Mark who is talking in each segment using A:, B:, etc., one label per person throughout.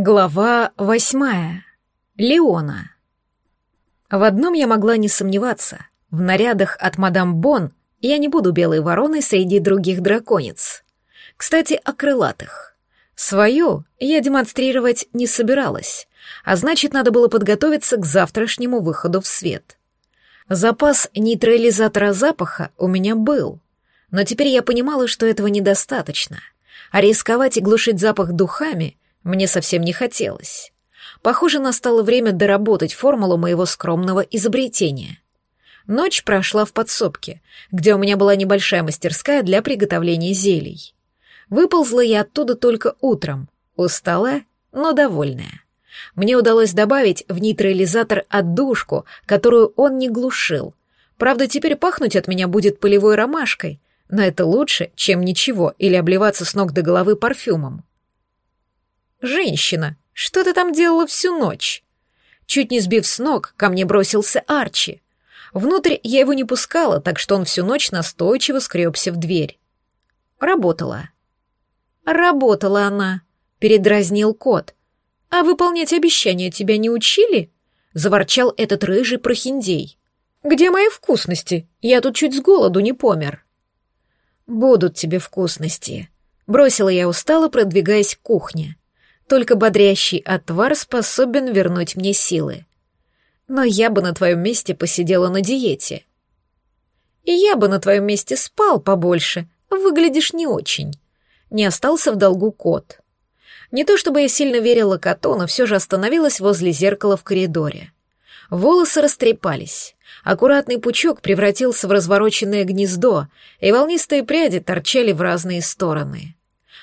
A: Глава восьмая. Леона. В одном я могла не сомневаться. В нарядах от мадам Бон я не буду белой вороной среди других драконец. Кстати, о крылатых. Свою я демонстрировать не собиралась, а значит, надо было подготовиться к завтрашнему выходу в свет. Запас нейтрализатора запаха у меня был, но теперь я понимала, что этого недостаточно, а рисковать и глушить запах духами — мне совсем не хотелось. Похоже, настало время доработать формулу моего скромного изобретения. Ночь прошла в подсобке, где у меня была небольшая мастерская для приготовления зелий. Выползла я оттуда только утром, усталая, но довольная. Мне удалось добавить в нейтрализатор отдушку, которую он не глушил. Правда, теперь пахнуть от меня будет полевой ромашкой, но это лучше, чем ничего, или обливаться с ног до головы парфюмом. «Женщина, что ты там делала всю ночь?» Чуть не сбив с ног, ко мне бросился Арчи. Внутрь я его не пускала, так что он всю ночь настойчиво скребся в дверь. Работала. Работала она, передразнил кот. А выполнять обещания тебя не учили? Заворчал этот рыжий прохиндей. Где мои вкусности? Я тут чуть с голоду не помер. Будут тебе вкусности. Бросила я устало, продвигаясь к кухне. Только бодрящий отвар способен вернуть мне силы. Но я бы на твоем месте посидела на диете. И я бы на твоем месте спал побольше. Выглядишь не очень. Не остался в долгу кот. Не то чтобы я сильно верила коту, но все же остановилась возле зеркала в коридоре. Волосы растрепались. Аккуратный пучок превратился в развороченное гнездо, и волнистые пряди торчали в разные стороны.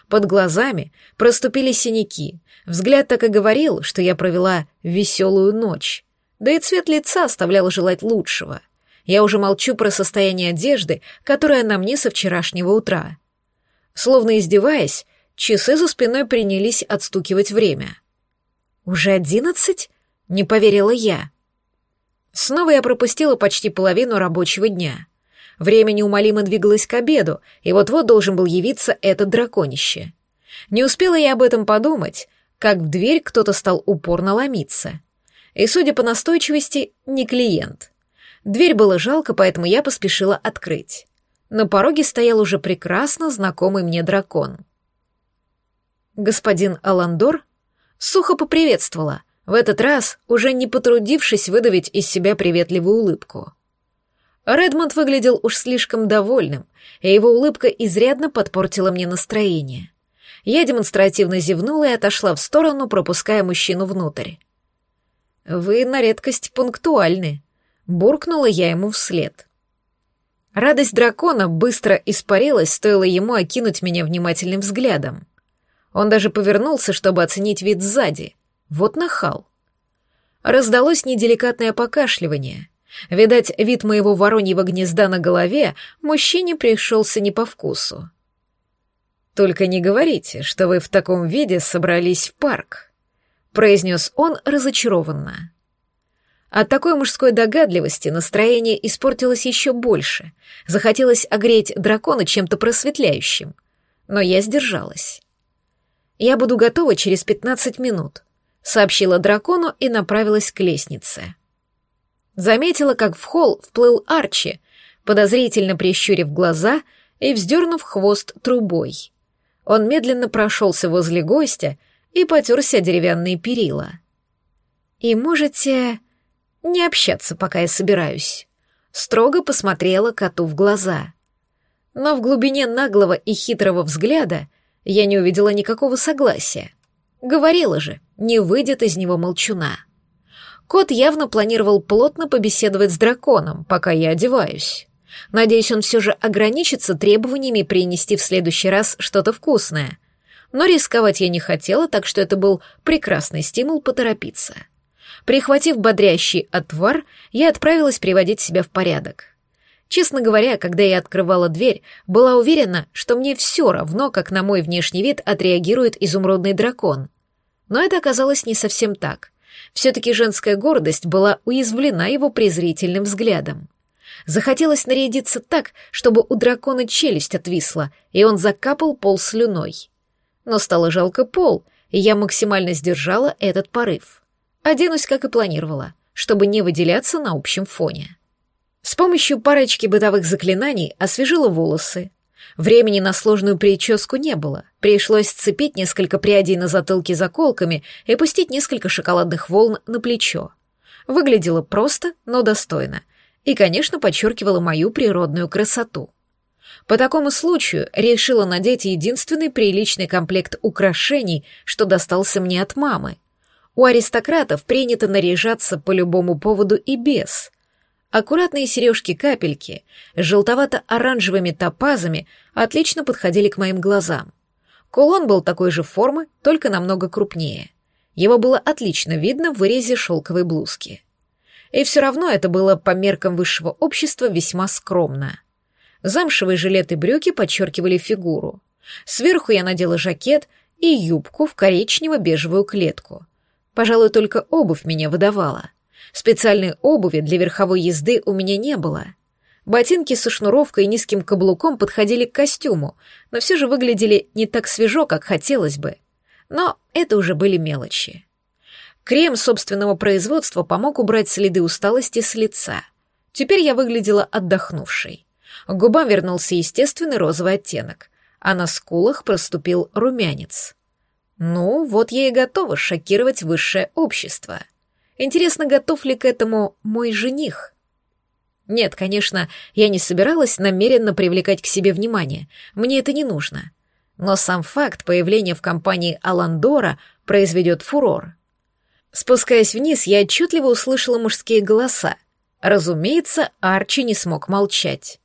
A: Под глазами проступили синяки. Взгляд так и говорил, что я провела веселую ночь. Да и цвет лица оставлял желать лучшего. Я уже молчу про состояние одежды, которая на мне со вчерашнего утра. Словно издеваясь, часы за спиной принялись отстукивать время. «Уже одиннадцать?» — не поверила я. Снова я пропустила почти половину рабочего дня. Время неумолимо двигалось к обеду, и вот-вот должен был явиться этот драконище. Не успела я об этом подумать, как в дверь кто-то стал упорно ломиться. И, судя по настойчивости, не клиент. Дверь было жалко, поэтому я поспешила открыть. На пороге стоял уже прекрасно знакомый мне дракон. Господин Аландор сухо поприветствовала, в этот раз уже не потрудившись выдавить из себя приветливую улыбку. Редмонд выглядел уж слишком довольным, и его улыбка изрядно подпортила мне настроение. Я демонстративно зевнула и отошла в сторону, пропуская мужчину внутрь. «Вы на редкость пунктуальны», — буркнула я ему вслед. Радость дракона быстро испарилась, стоило ему окинуть меня внимательным взглядом. Он даже повернулся, чтобы оценить вид сзади. Вот нахал. Раздалось неделикатное покашливание — Видать, вид моего вороньего гнезда на голове мужчине пришелся не по вкусу. «Только не говорите, что вы в таком виде собрались в парк», — произнес он разочарованно. От такой мужской догадливости настроение испортилось еще больше. Захотелось огреть дракона чем-то просветляющим. Но я сдержалась. «Я буду готова через пятнадцать минут», — сообщила дракону и направилась к лестнице. Заметила, как в холл вплыл Арчи, подозрительно прищурив глаза и вздернув хвост трубой. Он медленно прошелся возле гостя и потерся деревянные перила. «И можете не общаться, пока я собираюсь», — строго посмотрела коту в глаза. Но в глубине наглого и хитрого взгляда я не увидела никакого согласия. Говорила же, не выйдет из него молчуна. Кот явно планировал плотно побеседовать с драконом, пока я одеваюсь. Надеюсь, он все же ограничится требованиями принести в следующий раз что-то вкусное. Но рисковать я не хотела, так что это был прекрасный стимул поторопиться. Прихватив бодрящий отвар, я отправилась приводить себя в порядок. Честно говоря, когда я открывала дверь, была уверена, что мне все равно, как на мой внешний вид отреагирует изумрудный дракон. Но это оказалось не совсем так. Все-таки женская гордость была уязвлена его презрительным взглядом. Захотелось нарядиться так, чтобы у дракона челюсть отвисла, и он закапал пол слюной. Но стало жалко пол, и я максимально сдержала этот порыв. Оденусь, как и планировала, чтобы не выделяться на общем фоне. С помощью парочки бытовых заклинаний освежила волосы. Времени на сложную прическу не было. Пришлось сцепить несколько прядей на затылке заколками и пустить несколько шоколадных волн на плечо. Выглядело просто, но достойно. И, конечно, подчеркивала мою природную красоту. По такому случаю решила надеть единственный приличный комплект украшений, что достался мне от мамы. У аристократов принято наряжаться по любому поводу и без. Аккуратные сережки-капельки с желтовато-оранжевыми топазами отлично подходили к моим глазам. Кулон был такой же формы, только намного крупнее. Его было отлично видно в вырезе шелковой блузки. И все равно это было по меркам высшего общества весьма скромно. Замшевые жилеты и брюки подчеркивали фигуру. Сверху я надела жакет и юбку в коричнево-бежевую клетку. Пожалуй, только обувь меня выдавала. Специальной обуви для верховой езды у меня не было. Ботинки со шнуровкой и низким каблуком подходили к костюму, но все же выглядели не так свежо, как хотелось бы. Но это уже были мелочи. Крем собственного производства помог убрать следы усталости с лица. Теперь я выглядела отдохнувшей. К губам вернулся естественный розовый оттенок, а на скулах проступил румянец. Ну, вот я и готова шокировать высшее общество. Интересно, готов ли к этому мой жених? Нет, конечно, я не собиралась намеренно привлекать к себе внимание. Мне это не нужно. Но сам факт появления в компании Аландора произведет фурор. Спускаясь вниз, я отчетливо услышала мужские голоса. Разумеется, Арчи не смог молчать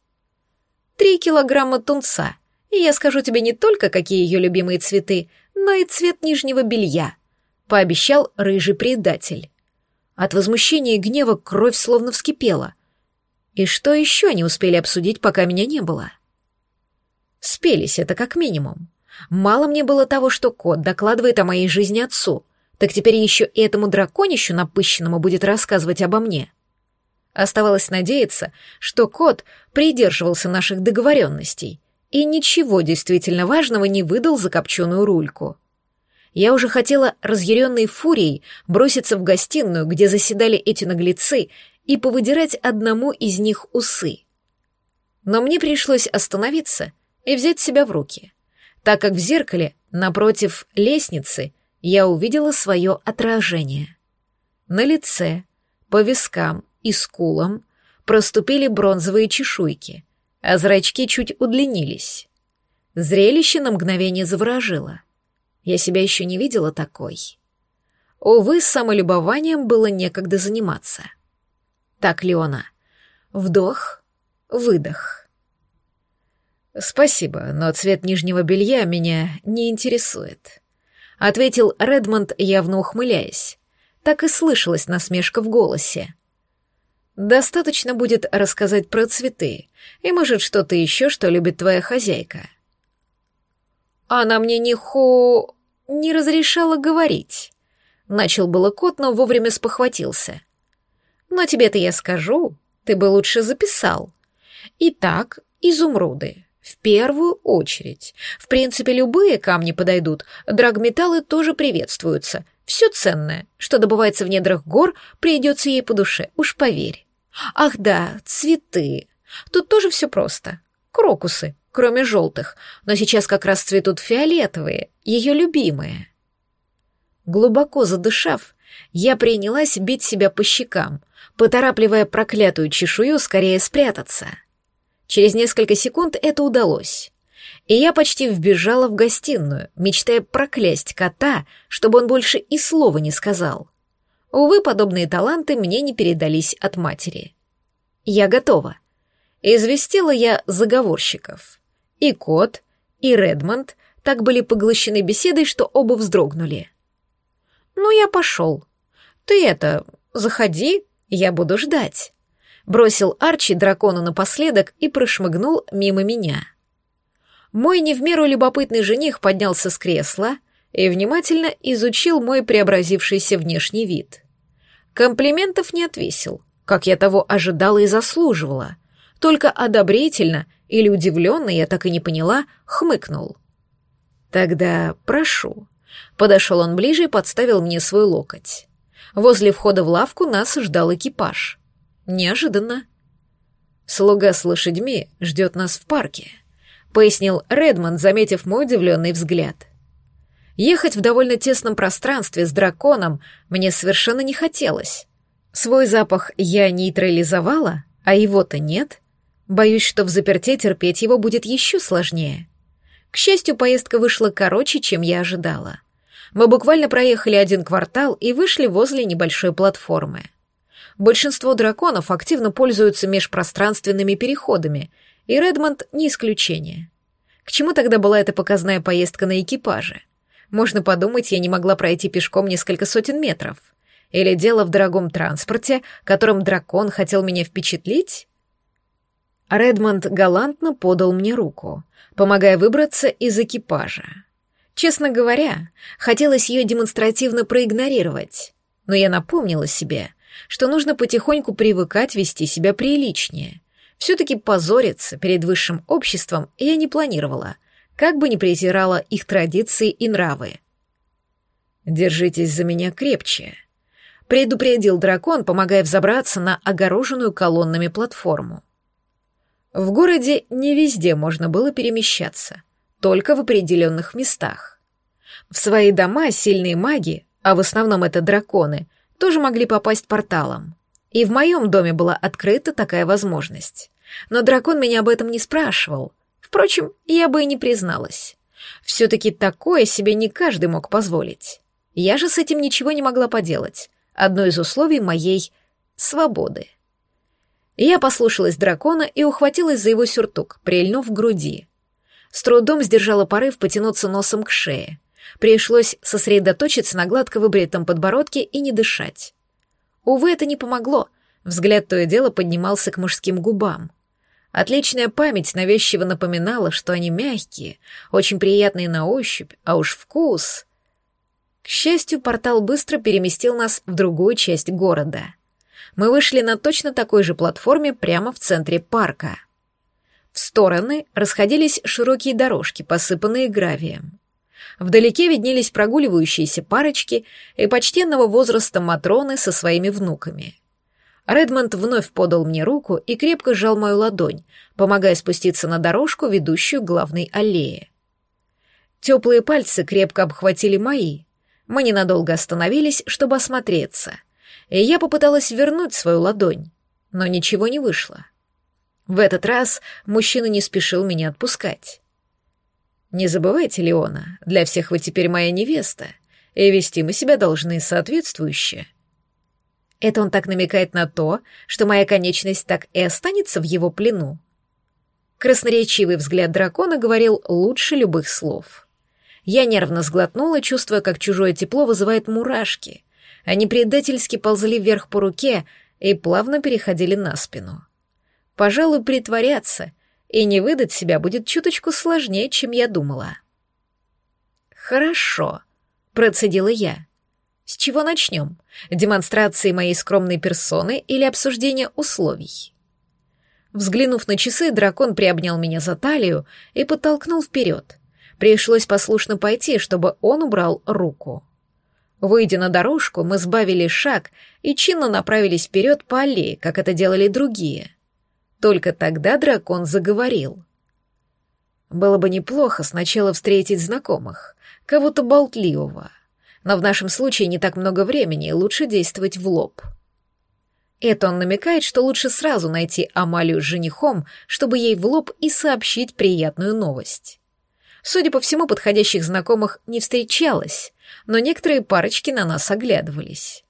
A: три килограмма тунца, и я скажу тебе не только, какие ее любимые цветы, но и цвет нижнего белья», — пообещал рыжий предатель. От возмущения и гнева кровь словно вскипела. И что еще они успели обсудить, пока меня не было? Спелись это как минимум. Мало мне было того, что кот докладывает о моей жизни отцу, так теперь еще и этому драконищу напыщенному будет рассказывать обо мне. Оставалось надеяться, что кот придерживался наших договоренностей и ничего действительно важного не выдал за копченую рульку. Я уже хотела разъяренной фурией броситься в гостиную, где заседали эти наглецы, и повыдирать одному из них усы. Но мне пришлось остановиться и взять себя в руки, так как в зеркале напротив лестницы я увидела свое отражение. На лице, по вискам и скулам проступили бронзовые чешуйки, а зрачки чуть удлинились. Зрелище на мгновение заворожило. Я себя еще не видела такой. Увы, самолюбованием было некогда заниматься. Так, Леона. Вдох, выдох. «Спасибо, но цвет нижнего белья меня не интересует», — ответил Редмонд, явно ухмыляясь. Так и слышалась насмешка в голосе. Достаточно будет рассказать про цветы, и, может, что-то еще, что любит твоя хозяйка. Она мне не хо... не разрешала говорить. Начал было кот, но вовремя спохватился. Но тебе-то я скажу, ты бы лучше записал. Итак, изумруды. В первую очередь. В принципе, любые камни подойдут, драгметаллы тоже приветствуются. Все ценное, что добывается в недрах гор, придется ей по душе, уж поверь. Ах да, цветы. Тут тоже все просто. Крокусы, кроме желтых, но сейчас как раз цветут фиолетовые, ее любимые. Глубоко задышав, я принялась бить себя по щекам, поторапливая проклятую чешую скорее спрятаться. Через несколько секунд это удалось. И я почти вбежала в гостиную, мечтая проклясть кота, чтобы он больше и слова не сказал. Увы, подобные таланты мне не передались от матери. Я готова. Известила я заговорщиков. И кот, и Редмонд так были поглощены беседой, что оба вздрогнули. «Ну, я пошел. Ты это, заходи, я буду ждать», — бросил Арчи дракону напоследок и прошмыгнул мимо меня. Мой не в меру любопытный жених поднялся с кресла — и внимательно изучил мой преобразившийся внешний вид. Комплиментов не отвесил, как я того ожидала и заслуживала, только одобрительно или удивленно, я так и не поняла, хмыкнул. «Тогда прошу, Подошел он ближе и подставил мне свой локоть. Возле входа в лавку нас ждал экипаж. Неожиданно. «Слуга с лошадьми ждет нас в парке», — пояснил Редмонд, заметив мой удивленный взгляд. Ехать в довольно тесном пространстве с драконом мне совершенно не хотелось. Свой запах я нейтрализовала, а его-то нет. Боюсь, что в заперте терпеть его будет еще сложнее. К счастью, поездка вышла короче, чем я ожидала. Мы буквально проехали один квартал и вышли возле небольшой платформы. Большинство драконов активно пользуются межпространственными переходами, и Редмонд не исключение. К чему тогда была эта показная поездка на экипаже? Можно подумать, я не могла пройти пешком несколько сотен метров. Или дело в дорогом транспорте, которым дракон хотел меня впечатлить? Редмонд галантно подал мне руку, помогая выбраться из экипажа. Честно говоря, хотелось ее демонстративно проигнорировать, но я напомнила себе, что нужно потихоньку привыкать вести себя приличнее. Все-таки позориться перед высшим обществом я не планировала — как бы ни презирала их традиции и нравы. «Держитесь за меня крепче», — предупредил дракон, помогая взобраться на огороженную колоннами платформу. В городе не везде можно было перемещаться, только в определенных местах. В свои дома сильные маги, а в основном это драконы, тоже могли попасть порталом. И в моем доме была открыта такая возможность. Но дракон меня об этом не спрашивал, Впрочем, я бы и не призналась. Все-таки такое себе не каждый мог позволить. Я же с этим ничего не могла поделать. Одно из условий моей свободы. Я послушалась дракона и ухватилась за его сюртук, прильнув к груди. С трудом сдержала порыв потянуться носом к шее. Пришлось сосредоточиться на гладко выбритом подбородке и не дышать. Увы, это не помогло. Взгляд то и дело поднимался к мужским губам. Отличная память навязчиво напоминала, что они мягкие, очень приятные на ощупь, а уж вкус... К счастью, портал быстро переместил нас в другую часть города. Мы вышли на точно такой же платформе прямо в центре парка. В стороны расходились широкие дорожки, посыпанные гравием. Вдалеке виднелись прогуливающиеся парочки и почтенного возраста Матроны со своими внуками. Редмонд вновь подал мне руку и крепко сжал мою ладонь, помогая спуститься на дорожку, ведущую к главной аллее. Теплые пальцы крепко обхватили мои. Мы ненадолго остановились, чтобы осмотреться, и я попыталась вернуть свою ладонь, но ничего не вышло. В этот раз мужчина не спешил меня отпускать. «Не забывайте, Леона, для всех вы теперь моя невеста, и вести мы себя должны соответствующе», это он так намекает на то, что моя конечность так и останется в его плену. Красноречивый взгляд дракона говорил лучше любых слов. Я нервно сглотнула, чувствуя, как чужое тепло вызывает мурашки. Они предательски ползли вверх по руке и плавно переходили на спину. Пожалуй, притворяться и не выдать себя будет чуточку сложнее, чем я думала. «Хорошо», — процедила я. С чего начнем? Демонстрации моей скромной персоны или обсуждения условий? Взглянув на часы, дракон приобнял меня за талию и подтолкнул вперед. Пришлось послушно пойти, чтобы он убрал руку. Выйдя на дорожку, мы сбавили шаг и чинно направились вперед по аллее, как это делали другие. Только тогда дракон заговорил. Было бы неплохо сначала встретить знакомых, кого-то болтливого но в нашем случае не так много времени, лучше действовать в лоб. Это он намекает, что лучше сразу найти Амалию с женихом, чтобы ей в лоб и сообщить приятную новость. Судя по всему, подходящих знакомых не встречалось, но некоторые парочки на нас оглядывались.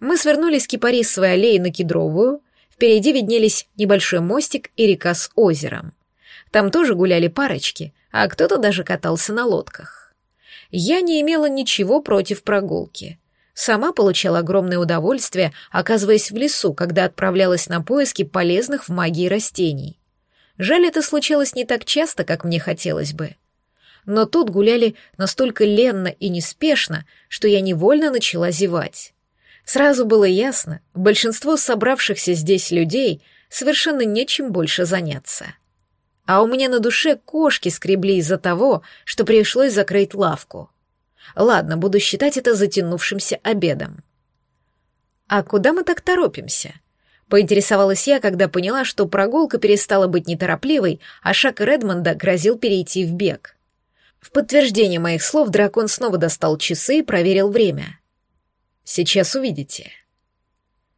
A: Мы свернули с кипарисовой аллеи на Кедровую, впереди виднелись небольшой мостик и река с озером. Там тоже гуляли парочки, а кто-то даже катался на лодках я не имела ничего против прогулки. Сама получала огромное удовольствие, оказываясь в лесу, когда отправлялась на поиски полезных в магии растений. Жаль, это случалось не так часто, как мне хотелось бы. Но тут гуляли настолько ленно и неспешно, что я невольно начала зевать. Сразу было ясно, большинство собравшихся здесь людей совершенно нечем больше заняться а у меня на душе кошки скребли из-за того, что пришлось закрыть лавку. Ладно, буду считать это затянувшимся обедом. «А куда мы так торопимся?» Поинтересовалась я, когда поняла, что прогулка перестала быть неторопливой, а шаг Редмонда грозил перейти в бег. В подтверждение моих слов дракон снова достал часы и проверил время. «Сейчас увидите».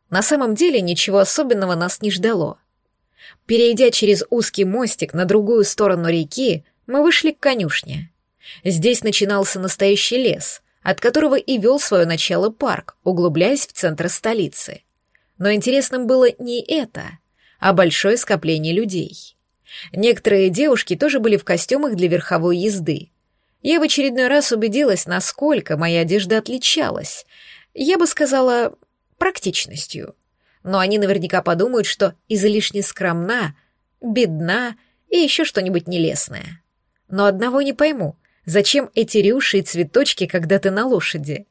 A: На самом деле ничего особенного нас не ждало. Перейдя через узкий мостик на другую сторону реки, мы вышли к конюшне. Здесь начинался настоящий лес, от которого и вел свое начало парк, углубляясь в центр столицы. Но интересным было не это, а большое скопление людей. Некоторые девушки тоже были в костюмах для верховой езды. Я в очередной раз убедилась, насколько моя одежда отличалась. Я бы сказала, практичностью. Но они наверняка подумают, что излишне скромна, бедна и еще что-нибудь нелестное. Но одного не пойму. Зачем эти рюши и цветочки, когда ты на лошади?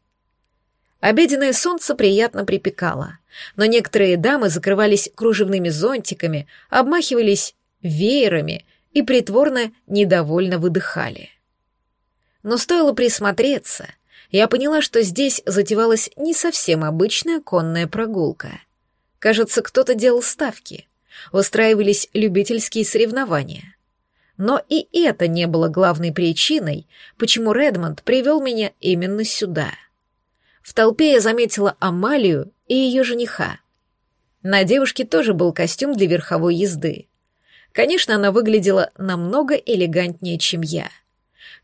A: Обеденное солнце приятно припекало, но некоторые дамы закрывались кружевными зонтиками, обмахивались веерами и притворно недовольно выдыхали. Но стоило присмотреться, я поняла, что здесь затевалась не совсем обычная конная прогулка. Кажется, кто-то делал ставки, устраивались любительские соревнования. Но и это не было главной причиной, почему Редмонд привел меня именно сюда. В толпе я заметила Амалию и ее жениха. На девушке тоже был костюм для верховой езды. Конечно, она выглядела намного элегантнее, чем я.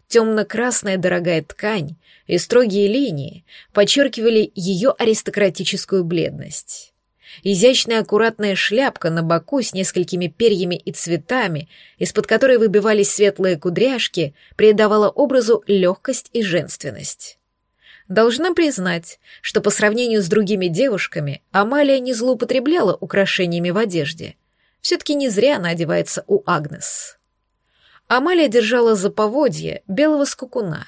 A: Темно-красная дорогая ткань и строгие линии подчеркивали ее аристократическую бледность. Изящная аккуратная шляпка на боку с несколькими перьями и цветами, из-под которой выбивались светлые кудряшки, придавала образу легкость и женственность. Должна признать, что по сравнению с другими девушками Амалия не злоупотребляла украшениями в одежде. Все-таки не зря она одевается у Агнес. Амалия держала за поводье белого скукуна,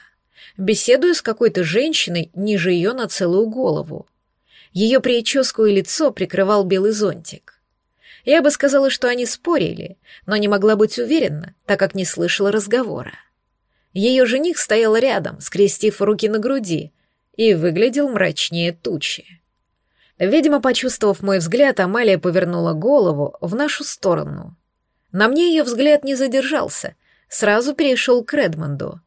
A: беседуя с какой-то женщиной ниже ее на целую голову. Ее прическу и лицо прикрывал белый зонтик. Я бы сказала, что они спорили, но не могла быть уверена, так как не слышала разговора. Ее жених стоял рядом, скрестив руки на груди, и выглядел мрачнее тучи. Видимо, почувствовав мой взгляд, Амалия повернула голову в нашу сторону. На мне ее взгляд не задержался, сразу перешел к Редмонду.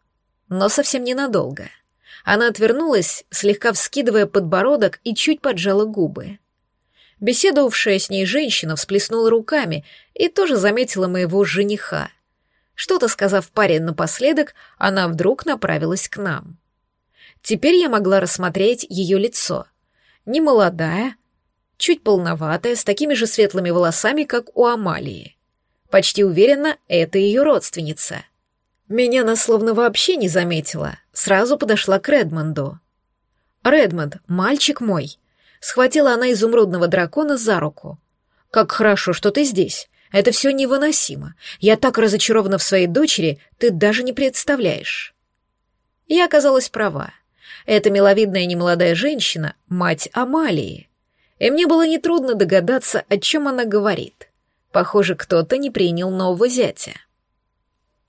A: Но совсем ненадолго — она отвернулась, слегка вскидывая подбородок и чуть поджала губы. Беседовавшая с ней женщина всплеснула руками и тоже заметила моего жениха. Что-то сказав паре напоследок, она вдруг направилась к нам. Теперь я могла рассмотреть ее лицо. Немолодая, чуть полноватая, с такими же светлыми волосами, как у Амалии. Почти уверена, это ее родственница. Меня она словно вообще не заметила, сразу подошла к Редмонду. «Редмонд, мальчик мой!» Схватила она изумрудного дракона за руку. «Как хорошо, что ты здесь. Это все невыносимо. Я так разочарована в своей дочери, ты даже не представляешь». Я оказалась права. Эта миловидная немолодая женщина — мать Амалии. И мне было нетрудно догадаться, о чем она говорит. Похоже, кто-то не принял нового зятя.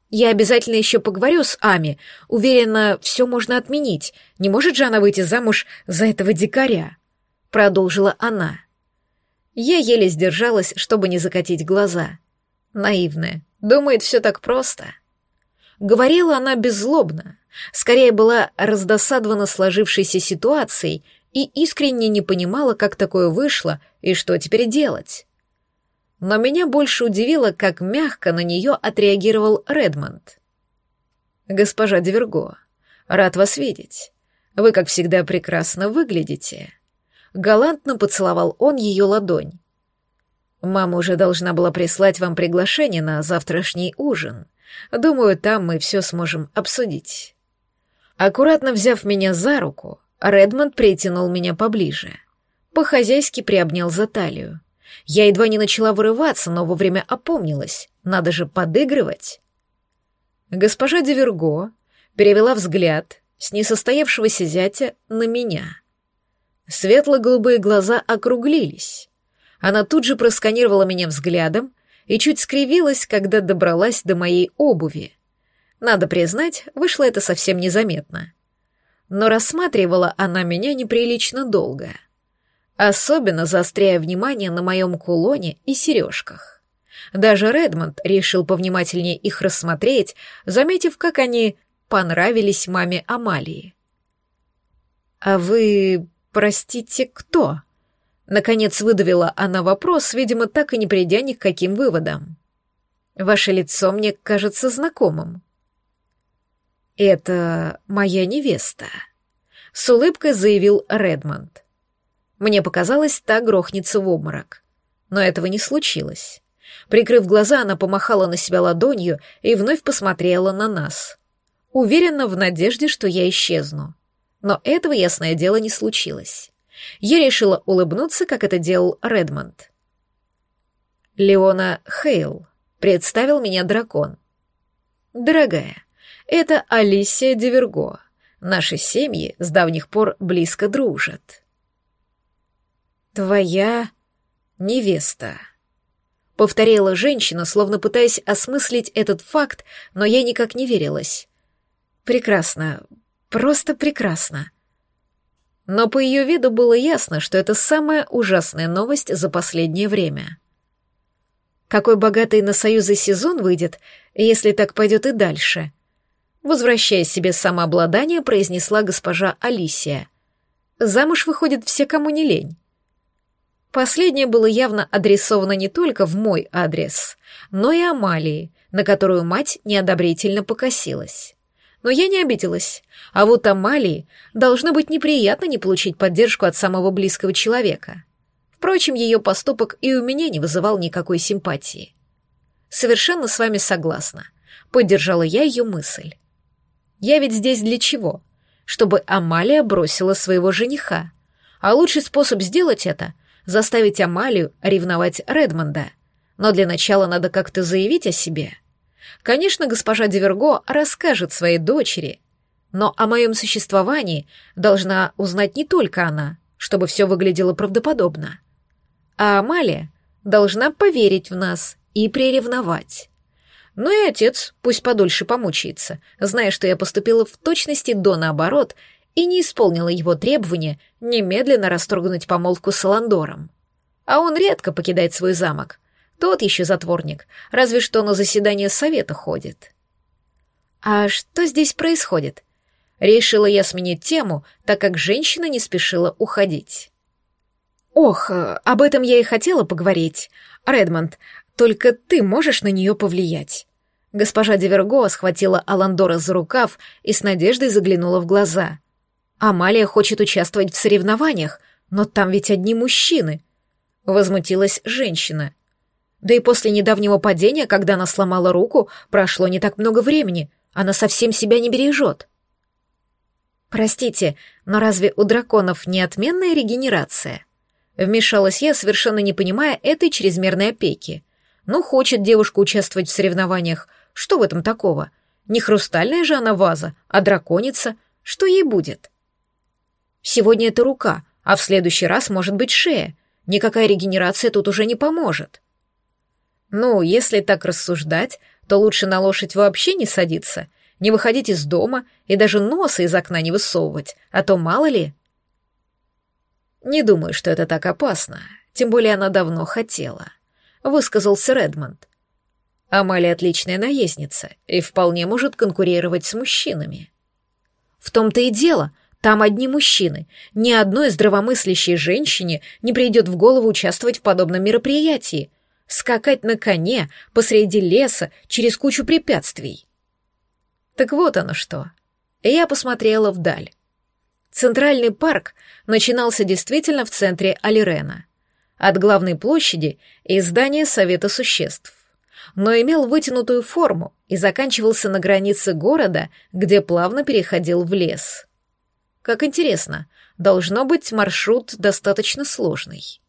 A: Я обязательно еще поговорю с Ами. Уверена, все можно отменить. Не может же она выйти замуж за этого дикаря?» Продолжила она. Я еле сдержалась, чтобы не закатить глаза. Наивная. Думает, все так просто. Говорила она беззлобно. Скорее была раздосадована сложившейся ситуацией и искренне не понимала, как такое вышло и что теперь делать но меня больше удивило, как мягко на нее отреагировал Редмонд. «Госпожа Диверго, рад вас видеть. Вы, как всегда, прекрасно выглядите». Галантно поцеловал он ее ладонь. «Мама уже должна была прислать вам приглашение на завтрашний ужин. Думаю, там мы все сможем обсудить». Аккуратно взяв меня за руку, Редмонд притянул меня поближе. По-хозяйски приобнял за талию. Я едва не начала вырываться, но вовремя опомнилась. Надо же подыгрывать. Госпожа Диверго перевела взгляд с несостоявшегося зятя на меня. Светло-голубые глаза округлились. Она тут же просканировала меня взглядом и чуть скривилась, когда добралась до моей обуви. Надо признать, вышло это совсем незаметно. но рассматривала она меня неприлично долго. Особенно заостряя внимание на моем кулоне и сережках. Даже Редмонд решил повнимательнее их рассмотреть, заметив, как они понравились маме Амалии. «А вы, простите, кто?» Наконец выдавила она вопрос, видимо, так и не придя ни к каким выводам. «Ваше лицо мне кажется знакомым». «Это моя невеста», — с улыбкой заявил Редмонд. Мне показалось, та грохнется в обморок. Но этого не случилось. Прикрыв глаза, она помахала на себя ладонью и вновь посмотрела на нас. Уверена в надежде, что я исчезну. Но этого, ясное дело, не случилось. Я решила улыбнуться, как это делал Редмонд. Леона Хейл представил меня дракон. «Дорогая, это Алисия Диверго. Наши семьи с давних пор близко дружат. Твоя невеста. Повторила женщина, словно пытаясь осмыслить этот факт, но я никак не верилась. Прекрасно, просто прекрасно. Но по ее виду было ясно, что это самая ужасная новость за последнее время. Какой богатый на союзы сезон выйдет, если так пойдет и дальше — Возвращая себе самообладание, произнесла госпожа Алисия. Замуж выходят все, кому не лень. Последнее было явно адресовано не только в мой адрес, но и Амалии, на которую мать неодобрительно покосилась. Но я не обиделась, а вот Амалии должно быть неприятно не получить поддержку от самого близкого человека. Впрочем, ее поступок и у меня не вызывал никакой симпатии. Совершенно с вами согласна. Поддержала я ее мысль. Я ведь здесь для чего? Чтобы Амалия бросила своего жениха. А лучший способ сделать это — заставить Амалию ревновать Редмонда. Но для начала надо как-то заявить о себе. Конечно, госпожа Диверго расскажет своей дочери, но о моем существовании должна узнать не только она, чтобы все выглядело правдоподобно. А Амалия должна поверить в нас и приревновать. Ну и отец пусть подольше помучается, зная, что я поступила в точности до наоборот и не исполнила его требования немедленно расторгнуть помолвку с Ландором. А он редко покидает свой замок. Тот еще затворник, разве что на заседание совета ходит. А что здесь происходит? Решила я сменить тему, так как женщина не спешила уходить. Ох, об этом я и хотела поговорить. Редмонд, только ты можешь на нее повлиять. Госпожа Диверго схватила Аландора за рукав и с надеждой заглянула в глаза. «Амалия хочет участвовать в соревнованиях, но там ведь одни мужчины», — возмутилась женщина. Да и после недавнего падения, когда она сломала руку, прошло не так много времени, она совсем себя не бережет. «Простите, но разве у драконов не отменная регенерация?» Вмешалась я, совершенно не понимая этой чрезмерной опеки. Ну, хочет девушка участвовать в соревнованиях, что в этом такого? Не хрустальная же она ваза, а драконица. Что ей будет? Сегодня это рука, а в следующий раз может быть шея. Никакая регенерация тут уже не поможет. Ну, если так рассуждать, то лучше на лошадь вообще не садиться, не выходить из дома и даже носа из окна не высовывать, а то мало ли. Не думаю, что это так опасно, тем более она давно хотела, высказался Редмонд. Амалия отличная наездница и вполне может конкурировать с мужчинами. В том-то и дело, там одни мужчины. Ни одной здравомыслящей женщине не придет в голову участвовать в подобном мероприятии. Скакать на коне посреди леса через кучу препятствий. Так вот оно что. Я посмотрела вдаль. Центральный парк начинался действительно в центре Алирена. От главной площади и здания Совета существ но имел вытянутую форму и заканчивался на границе города, где плавно переходил в лес. Как интересно, должно быть маршрут достаточно сложный.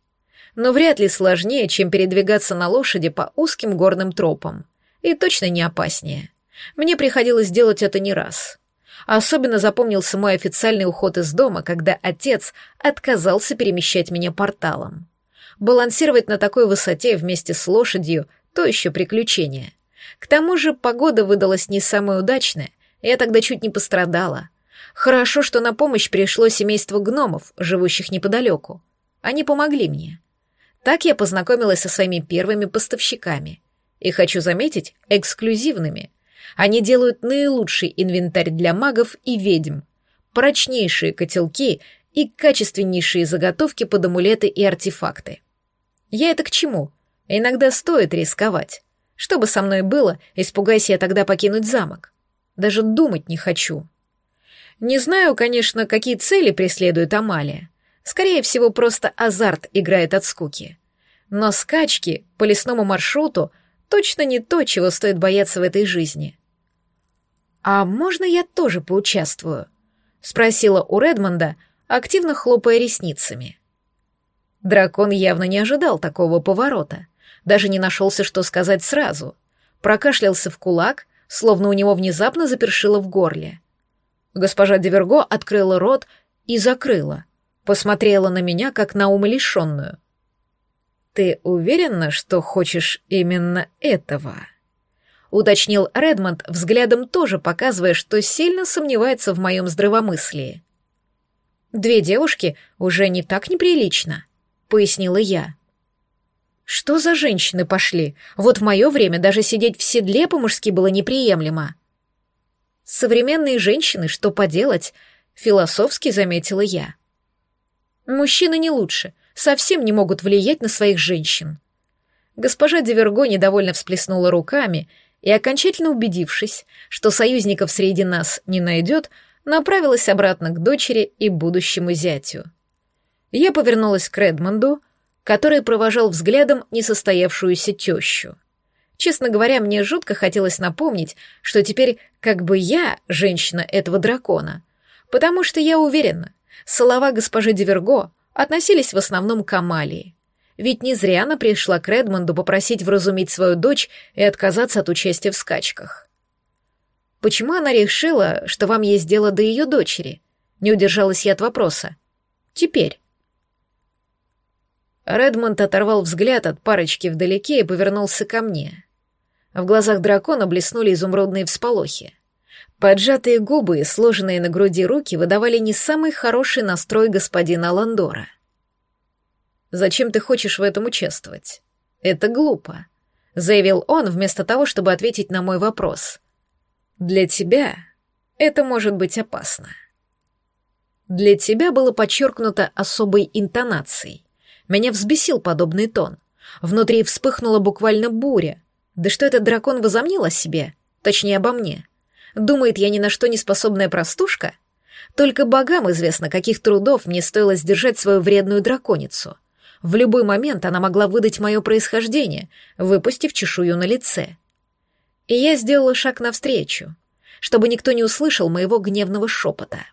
A: Но вряд ли сложнее, чем передвигаться на лошади по узким горным тропам. И точно не опаснее. Мне приходилось делать это не раз. Особенно запомнился мой официальный уход из дома, когда отец отказался перемещать меня порталом. Балансировать на такой высоте вместе с лошадью то еще приключение. К тому же погода выдалась не самая удачная, я тогда чуть не пострадала. Хорошо, что на помощь пришло семейство гномов, живущих неподалеку. Они помогли мне. Так я познакомилась со своими первыми поставщиками. И хочу заметить, эксклюзивными. Они делают наилучший инвентарь для магов и ведьм, прочнейшие котелки и качественнейшие заготовки под амулеты и артефакты. Я это к чему? Иногда стоит рисковать. Что бы со мной было, испугайся я тогда покинуть замок. Даже думать не хочу. Не знаю, конечно, какие цели преследует Амалия. Скорее всего, просто азарт играет от скуки. Но скачки по лесному маршруту точно не то, чего стоит бояться в этой жизни. «А можно я тоже поучаствую?» — спросила у Редмонда, активно хлопая ресницами. Дракон явно не ожидал такого поворота, даже не нашелся, что сказать сразу. Прокашлялся в кулак, словно у него внезапно запершило в горле. Госпожа Диверго открыла рот и закрыла, посмотрела на меня, как на умалишенную. «Ты уверена, что хочешь именно этого?» уточнил Редмонд, взглядом тоже показывая, что сильно сомневается в моем здравомыслии. «Две девушки уже не так неприлично», — пояснила я. «Что за женщины пошли? Вот в мое время даже сидеть в седле по-мужски было неприемлемо». «Современные женщины, что поделать?» — философски заметила я. «Мужчины не лучше, совсем не могут влиять на своих женщин». Госпожа Диверго недовольно всплеснула руками и, окончательно убедившись, что союзников среди нас не найдет, направилась обратно к дочери и будущему зятю. Я повернулась к Редмонду, который провожал взглядом несостоявшуюся тещу. Честно говоря, мне жутко хотелось напомнить, что теперь как бы я женщина этого дракона, потому что я уверена, слова госпожи Диверго относились в основном к Амалии. Ведь не зря она пришла к Редмонду попросить вразумить свою дочь и отказаться от участия в скачках. Почему она решила, что вам есть дело до ее дочери? Не удержалась я от вопроса. Теперь. Редмонд оторвал взгляд от парочки вдалеке и повернулся ко мне. В глазах дракона блеснули изумрудные всполохи. Поджатые губы и сложенные на груди руки выдавали не самый хороший настрой господина Ландора — Зачем ты хочешь в этом участвовать? Это глупо, заявил он вместо того, чтобы ответить на мой вопрос. Для тебя это может быть опасно. Для тебя было подчеркнуто особой интонацией. Меня взбесил подобный тон. Внутри вспыхнула буквально буря. Да что этот дракон возомнил о себе? Точнее, обо мне. Думает, я ни на что не способная простушка? Только богам известно, каких трудов мне стоило сдержать свою вредную драконицу. В любой момент она могла выдать мое происхождение, выпустив чешую на лице. И я сделала шаг навстречу, чтобы никто не услышал моего гневного шепота.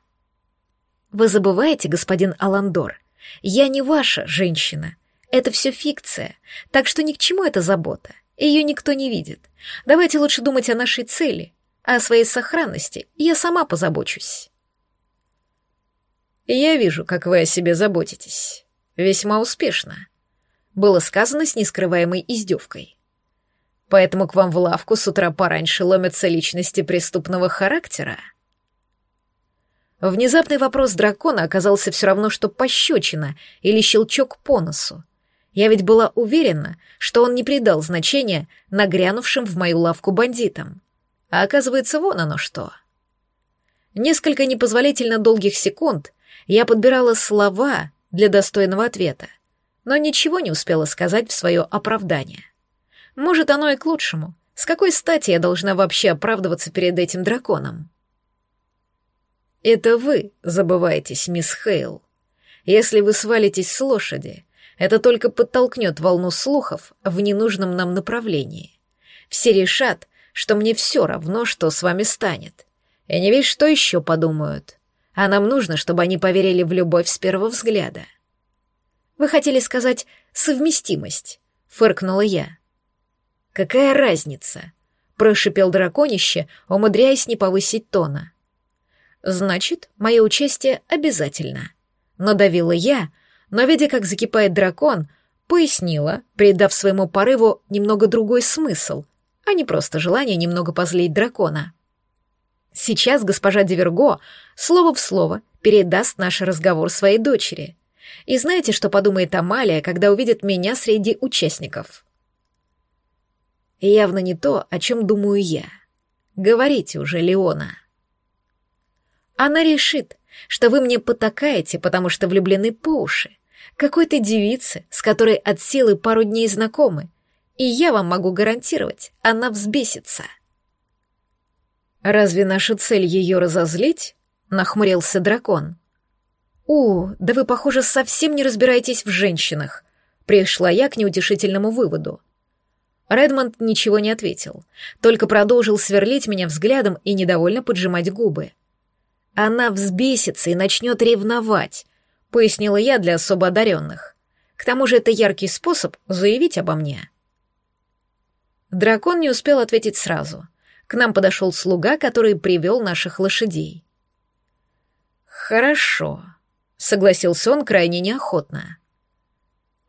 A: «Вы забываете, господин Аландор, я не ваша женщина. Это все фикция, так что ни к чему эта забота. Ее никто не видит. Давайте лучше думать о нашей цели, о своей сохранности я сама позабочусь». «Я вижу, как вы о себе заботитесь», Весьма успешно. Было сказано с нескрываемой издевкой. Поэтому к вам в лавку с утра пораньше ломятся личности преступного характера. Внезапный вопрос дракона оказался все равно, что пощечина или щелчок по носу. Я ведь была уверена, что он не придал значения нагрянувшим в мою лавку бандитам. А оказывается, вон оно что. Несколько непозволительно долгих секунд я подбирала слова, для достойного ответа, но ничего не успела сказать в свое оправдание. Может, оно и к лучшему. С какой стати я должна вообще оправдываться перед этим драконом? Это вы забываетесь, мисс Хейл. Если вы свалитесь с лошади, это только подтолкнет волну слухов в ненужном нам направлении. Все решат, что мне все равно, что с вами станет. И не весь что еще подумают а нам нужно, чтобы они поверили в любовь с первого взгляда. Вы хотели сказать «совместимость», — фыркнула я. «Какая разница?» — прошипел драконище, умудряясь не повысить тона. «Значит, мое участие обязательно». Надавила я, но, видя, как закипает дракон, пояснила, придав своему порыву немного другой смысл, а не просто желание немного позлить дракона. Сейчас госпожа Диверго слово в слово передаст наш разговор своей дочери. И знаете, что подумает Амалия, когда увидит меня среди участников? Явно не то, о чем думаю я. Говорите уже, Леона. Она решит, что вы мне потакаете, потому что влюблены по уши. Какой-то девице, с которой от силы пару дней знакомы. И я вам могу гарантировать, она взбесится. «Разве наша цель ее разозлить?» — нахмурился дракон. «У, да вы, похоже, совсем не разбираетесь в женщинах», — пришла я к неутешительному выводу. Редмонд ничего не ответил, только продолжил сверлить меня взглядом и недовольно поджимать губы. «Она взбесится и начнет ревновать», — пояснила я для особо одаренных. «К тому же это яркий способ заявить обо мне». Дракон не успел ответить сразу. К нам подошел слуга, который привел наших лошадей. «Хорошо», — согласился он крайне неохотно.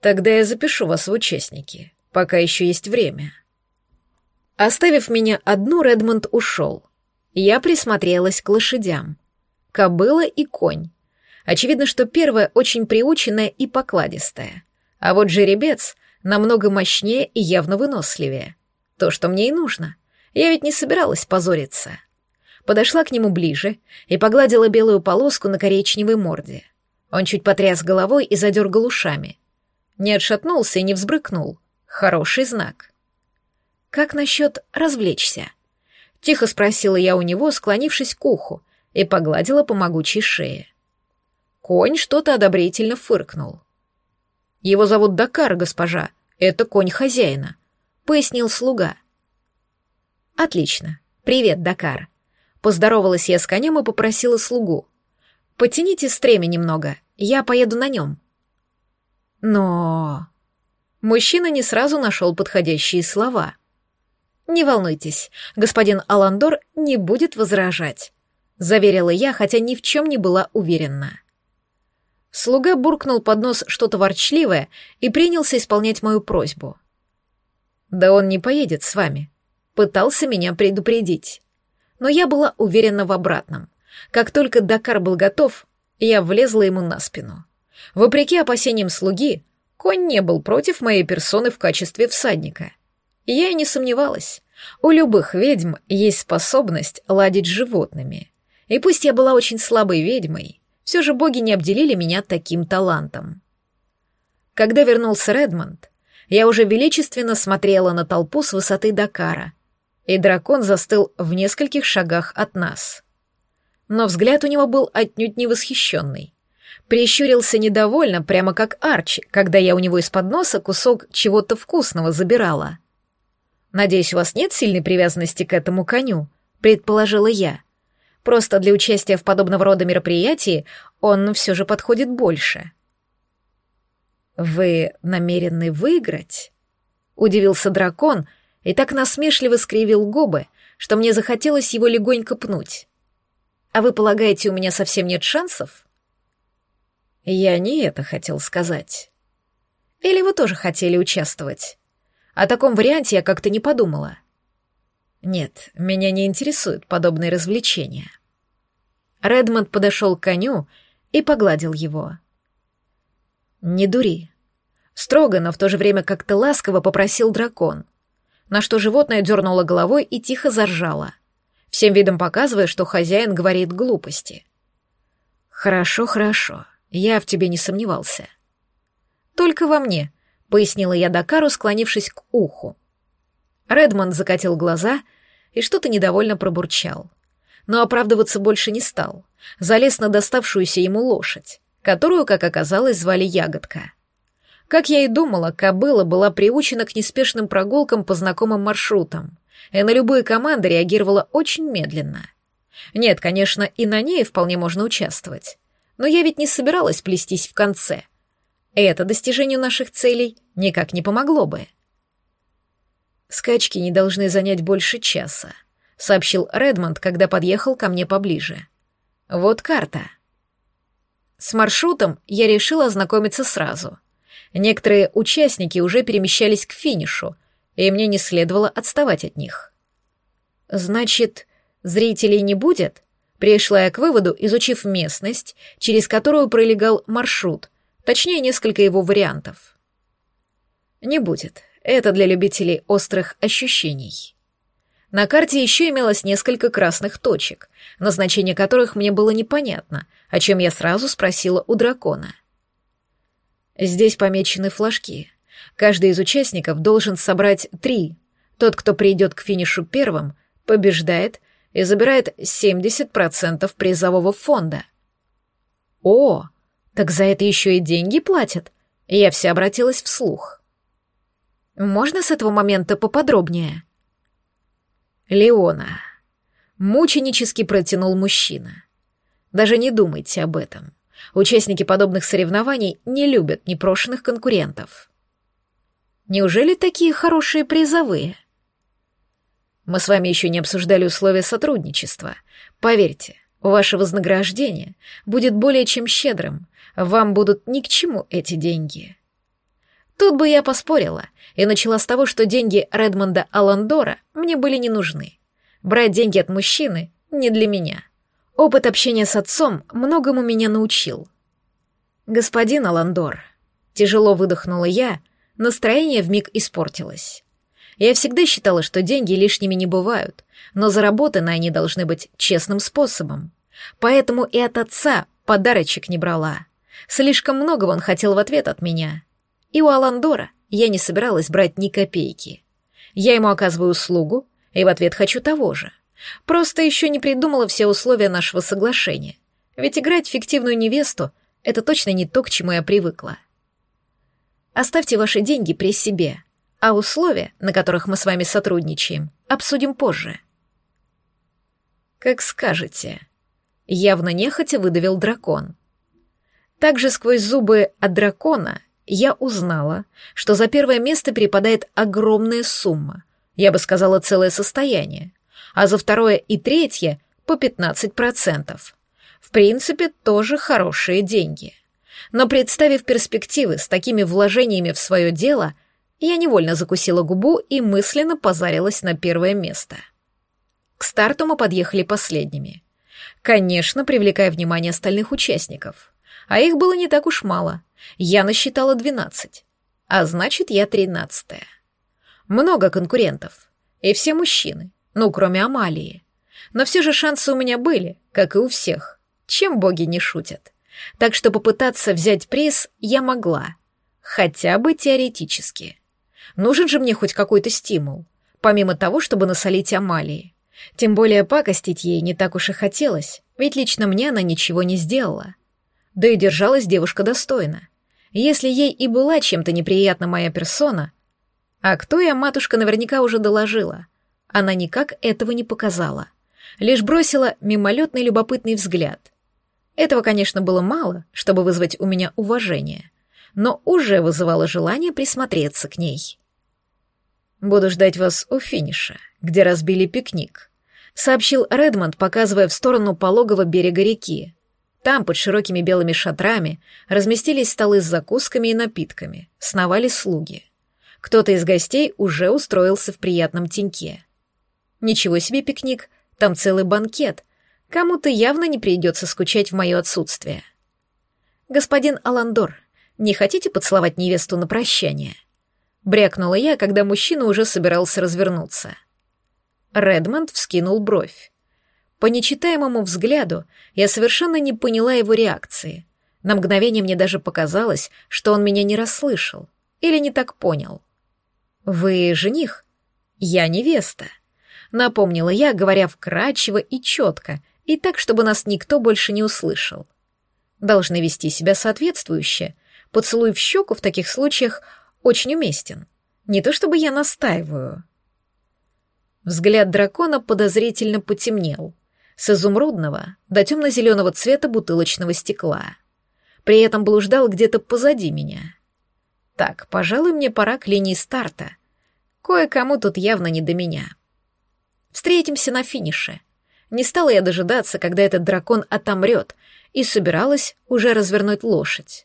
A: «Тогда я запишу вас в участники, пока еще есть время». Оставив меня одну, Редмонд ушел. Я присмотрелась к лошадям. Кобыла и конь. Очевидно, что первая очень приученная и покладистая, а вот жеребец намного мощнее и явно выносливее. То, что мне и нужно. Я ведь не собиралась позориться. Подошла к нему ближе и погладила белую полоску на коричневой морде. Он чуть потряс головой и задергал ушами. Не отшатнулся и не взбрыкнул. Хороший знак. «Как насчет развлечься?» Тихо спросила я у него, склонившись к уху, и погладила по могучей шее. Конь что-то одобрительно фыркнул. «Его зовут Дакар, госпожа. Это конь хозяина», — пояснил слуга. «Отлично. Привет, Дакар. Поздоровалась я с конем и попросила слугу. «Потяните стремя немного, я поеду на нем». Но... Мужчина не сразу нашел подходящие слова. «Не волнуйтесь, господин Аландор не будет возражать», — заверила я, хотя ни в чем не была уверена. Слуга буркнул под нос что-то ворчливое и принялся исполнять мою просьбу. «Да он не поедет с вами», — пытался меня предупредить но я была уверена в обратном. Как только Дакар был готов, я влезла ему на спину. Вопреки опасениям слуги, конь не был против моей персоны в качестве всадника. я и не сомневалась. У любых ведьм есть способность ладить с животными. И пусть я была очень слабой ведьмой, все же боги не обделили меня таким талантом. Когда вернулся Редмонд, я уже величественно смотрела на толпу с высоты Дакара — и дракон застыл в нескольких шагах от нас. Но взгляд у него был отнюдь не восхищенный. Прищурился недовольно, прямо как Арчи, когда я у него из-под носа кусок чего-то вкусного забирала. «Надеюсь, у вас нет сильной привязанности к этому коню», — предположила я. «Просто для участия в подобного рода мероприятии он все же подходит больше». «Вы намерены выиграть?» — удивился дракон — и так насмешливо скривил губы, что мне захотелось его легонько пнуть. «А вы полагаете, у меня совсем нет шансов?» «Я не это хотел сказать». «Или вы тоже хотели участвовать?» О таком варианте я как-то не подумала. Нет, меня не интересуют подобные развлечения. Редмонд подошел к коню и погладил его. «Не дури». Строго, но в то же время как-то ласково попросил дракон на что животное дернуло головой и тихо заржало, всем видом показывая, что хозяин говорит глупости. «Хорошо, хорошо, я в тебе не сомневался». «Только во мне», — пояснила я Дакару, склонившись к уху. Редмонд закатил глаза и что-то недовольно пробурчал. Но оправдываться больше не стал. Залез на доставшуюся ему лошадь, которую, как оказалось, звали Ягодка. Как я и думала, кобыла была приучена к неспешным прогулкам по знакомым маршрутам, и на любые команды реагировала очень медленно. Нет, конечно, и на ней вполне можно участвовать. Но я ведь не собиралась плестись в конце. Это достижению наших целей никак не помогло бы. «Скачки не должны занять больше часа», — сообщил Редмонд, когда подъехал ко мне поближе. «Вот карта». С маршрутом я решила ознакомиться сразу — Некоторые участники уже перемещались к финишу, и мне не следовало отставать от них. «Значит, Зрителей не будет? Пришла я к выводу, изучив местность, через которую пролегал маршрут, точнее, несколько его вариантов. Не будет. Это для любителей острых ощущений. На карте еще имелось несколько красных точек, назначение которых мне было непонятно, о чем я сразу спросила у дракона. Здесь помечены флажки. Каждый из участников должен собрать три. Тот, кто придет к финишу первым, побеждает и забирает 70% призового фонда. О, так за это еще и деньги платят? Я вся обратилась вслух. Можно с этого момента поподробнее? Леона. Мученически протянул мужчина. Даже не думайте об этом. Участники подобных соревнований не любят непрошенных конкурентов. Неужели такие хорошие призовые? Мы с вами еще не обсуждали условия сотрудничества. Поверьте, ваше вознаграждение будет более чем щедрым. Вам будут ни к чему эти деньги. Тут бы я поспорила и начала с того, что деньги Редмонда Аландора мне были не нужны. Брать деньги от мужчины не для меня. Опыт общения с отцом многому меня научил. «Господин Аландор», — тяжело выдохнула я, настроение вмиг испортилось. Я всегда считала, что деньги лишними не бывают, но заработаны они должны быть честным способом. Поэтому и от отца подарочек не брала. Слишком многого он хотел в ответ от меня. И у Аландора я не собиралась брать ни копейки. Я ему оказываю услугу, и в ответ хочу того же. Просто еще не придумала все условия нашего соглашения. Ведь играть фиктивную невесту — это точно не то, к чему я привыкла. Оставьте ваши деньги при себе, а условия, на которых мы с вами сотрудничаем, обсудим позже. Как скажете. Явно нехотя выдавил дракон. Также сквозь зубы от дракона я узнала, что за первое место перепадает огромная сумма, я бы сказала целое состояние а за второе и третье по 15%. В принципе, тоже хорошие деньги. Но представив перспективы с такими вложениями в свое дело, я невольно закусила губу и мысленно позарилась на первое место. К старту мы подъехали последними. Конечно, привлекая внимание остальных участников. А их было не так уж мало. Я насчитала 12. А значит, я тринадцатая. Много конкурентов. И все мужчины. Ну, кроме Амалии. Но все же шансы у меня были, как и у всех. Чем боги не шутят. Так что попытаться взять приз я могла. Хотя бы теоретически. Нужен же мне хоть какой-то стимул. Помимо того, чтобы насолить Амалии. Тем более пакостить ей не так уж и хотелось, ведь лично мне она ничего не сделала. Да и держалась девушка достойно. Если ей и была чем-то неприятна моя персона, а кто я, матушка наверняка уже доложила, она никак этого не показала. Лишь бросила мимолетный любопытный взгляд. Этого, конечно, было мало, чтобы вызвать у меня уважение, но уже вызывало желание присмотреться к ней. «Буду ждать вас у финиша, где разбили пикник», — сообщил Редмонд, показывая в сторону пологого берега реки. Там, под широкими белыми шатрами, разместились столы с закусками и напитками, сновали слуги. Кто-то из гостей уже устроился в приятном теньке. Ничего себе пикник, там целый банкет. Кому-то явно не придется скучать в мое отсутствие. Господин Аландор, не хотите поцеловать невесту на прощание? Брякнула я, когда мужчина уже собирался развернуться. Редмонд вскинул бровь. По нечитаемому взгляду я совершенно не поняла его реакции. На мгновение мне даже показалось, что он меня не расслышал или не так понял. «Вы жених? Я невеста» напомнила я, говоря вкрадчиво и четко, и так, чтобы нас никто больше не услышал. Должны вести себя соответствующе. Поцелуй в щеку в таких случаях очень уместен. Не то чтобы я настаиваю. Взгляд дракона подозрительно потемнел. С изумрудного до темно-зеленого цвета бутылочного стекла. При этом блуждал где-то позади меня. Так, пожалуй, мне пора к линии старта. Кое-кому тут явно не до меня. Встретимся на финише. Не стала я дожидаться, когда этот дракон отомрет, и собиралась уже развернуть лошадь.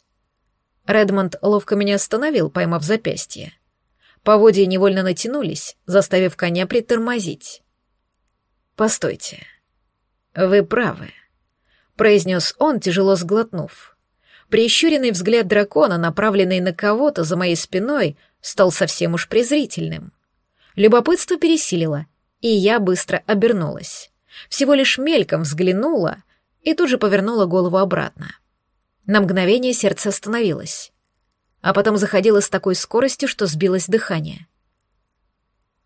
A: Редмонд ловко меня остановил, поймав запястье. Поводья невольно натянулись, заставив коня притормозить. «Постойте. Вы правы», — произнес он, тяжело сглотнув. Прищуренный взгляд дракона, направленный на кого-то за моей спиной, стал совсем уж презрительным. Любопытство пересилило, и я быстро обернулась. Всего лишь мельком взглянула и тут же повернула голову обратно. На мгновение сердце остановилось, а потом заходило с такой скоростью, что сбилось дыхание.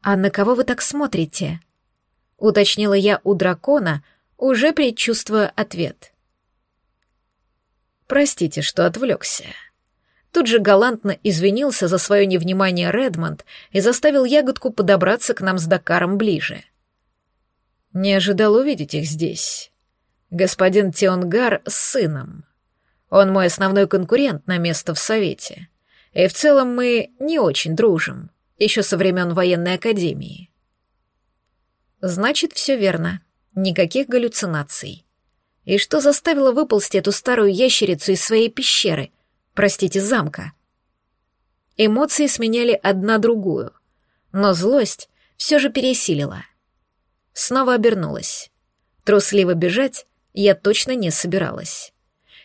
A: «А на кого вы так смотрите?» — уточнила я у дракона, уже предчувствуя ответ. «Простите, что отвлекся». Тут же галантно извинился за свое невнимание Редмонд и заставил ягодку подобраться к нам с Дакаром ближе. «Не ожидал увидеть их здесь. Господин Тионгар с сыном. Он мой основной конкурент на место в Совете. И в целом мы не очень дружим, еще со времен военной академии». «Значит, все верно. Никаких галлюцинаций. И что заставило выползти эту старую ящерицу из своей пещеры — простите, замка. Эмоции сменяли одна другую, но злость все же пересилила. Снова обернулась. Трусливо бежать я точно не собиралась.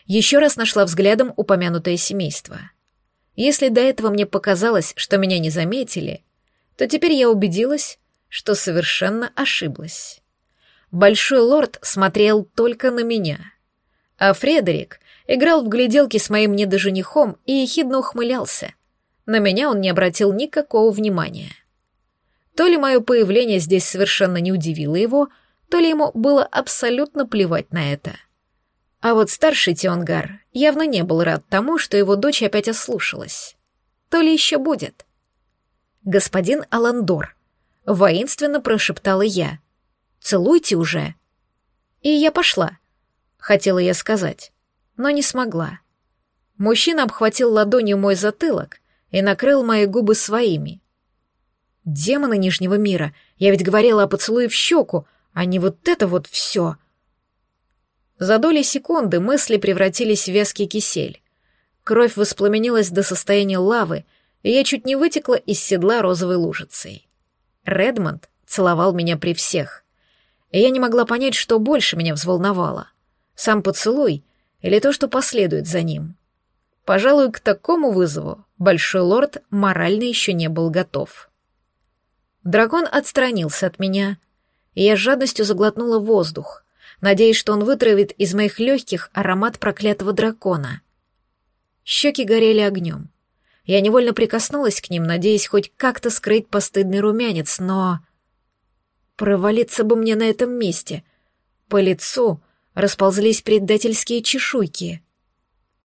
A: Еще раз нашла взглядом упомянутое семейство. Если до этого мне показалось, что меня не заметили, то теперь я убедилась, что совершенно ошиблась. Большой лорд смотрел только на меня, а Фредерик играл в гляделки с моим недоженихом и ехидно ухмылялся. На меня он не обратил никакого внимания. То ли мое появление здесь совершенно не удивило его, то ли ему было абсолютно плевать на это. А вот старший Тионгар явно не был рад тому, что его дочь опять ослушалась. То ли еще будет. «Господин Аландор», — воинственно прошептала я, — «целуйте уже». И я пошла, — хотела я сказать но не смогла. Мужчина обхватил ладонью мой затылок и накрыл мои губы своими. Демоны Нижнего мира, я ведь говорила о поцелуе в щеку, а не вот это вот все. За доли секунды мысли превратились в вязкий кисель. Кровь воспламенилась до состояния лавы, и я чуть не вытекла из седла розовой лужицей. Редмонд целовал меня при всех, и я не могла понять, что больше меня взволновало. Сам поцелуй или то, что последует за ним. Пожалуй, к такому вызову Большой Лорд морально еще не был готов. Дракон отстранился от меня, и я с жадностью заглотнула воздух, надеясь, что он вытравит из моих легких аромат проклятого дракона. Щеки горели огнем. Я невольно прикоснулась к ним, надеясь хоть как-то скрыть постыдный румянец, но... Провалиться бы мне на этом месте. По лицу расползлись предательские чешуйки.